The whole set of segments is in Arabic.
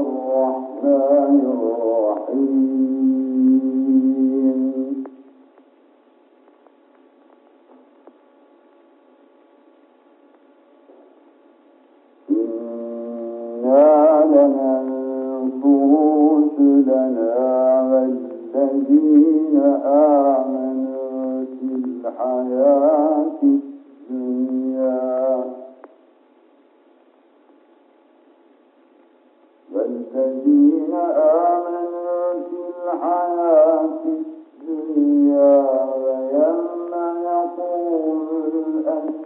الرحمن الرحيم. الذين آمنوا في الحياة الدنيا والذين آمنوا في الحياة الدنيا ويوم يقول الأشهر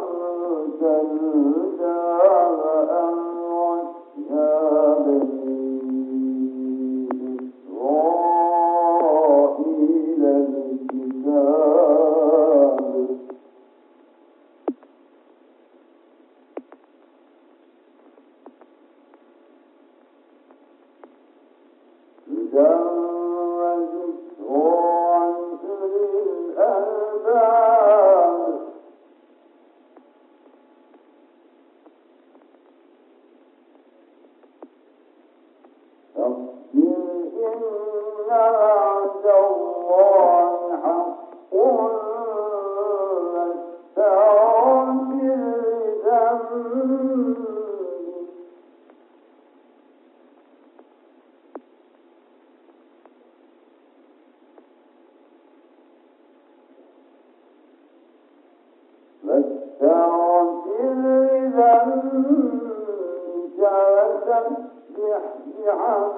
عن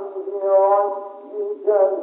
ربك.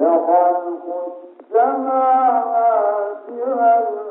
لخلق السماوات والأرض.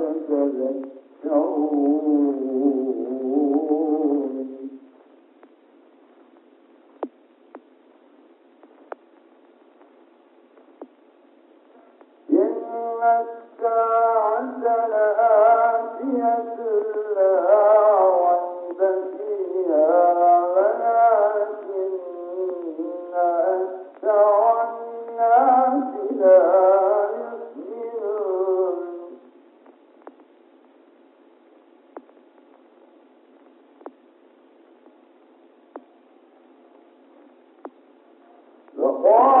يتذكرون وقال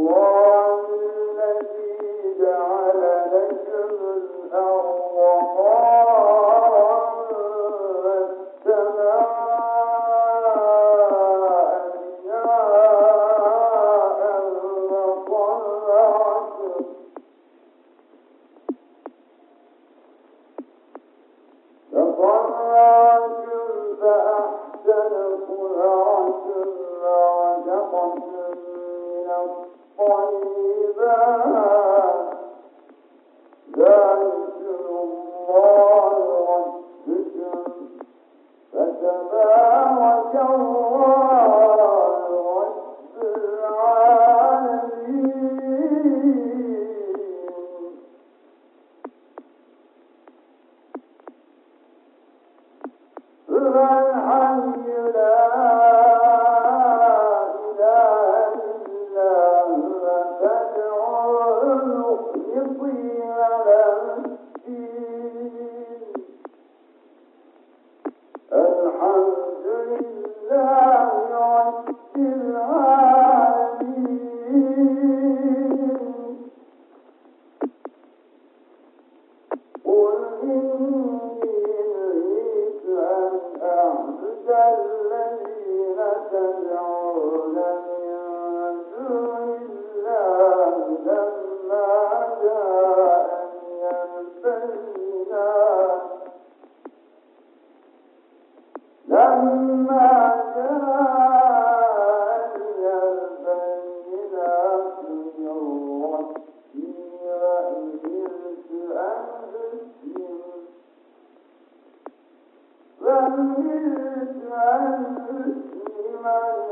الله هو الحي من عسل عاجل